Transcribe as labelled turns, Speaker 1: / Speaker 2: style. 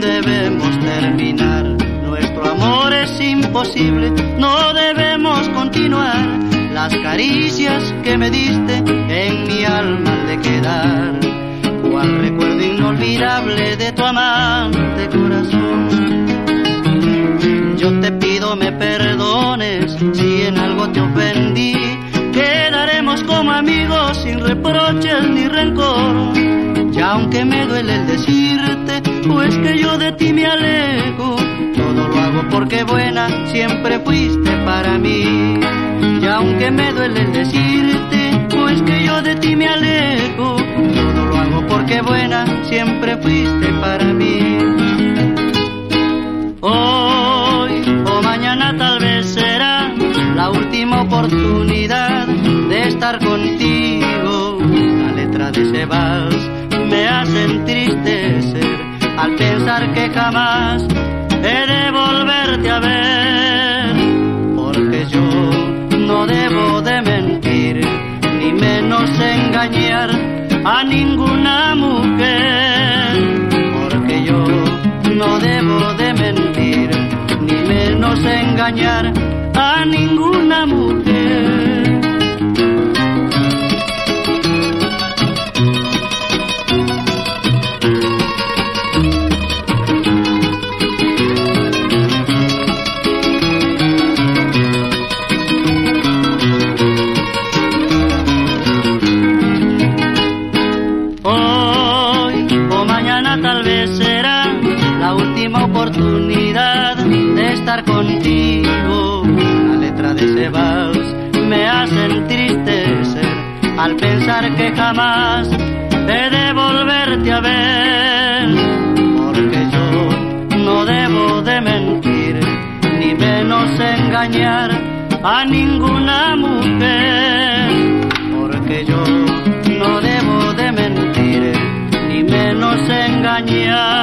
Speaker 1: Moscow ناسک مسکو ممی گو سن پر مدو لے سیرتے بونا شام کے بھونا چمپرے پیستے پاری او ہوا نات لوتی مپر تنی تر گنتی سے مینٹر نیمین سنگ گر آنی گنگ اور ندی بو مینٹر نیمین سنگ گھر آنے گھن سراسے بو دے مینتی ریبین سینگا نیار آر کے جو بو دے مینتی ریبین سینگا نیار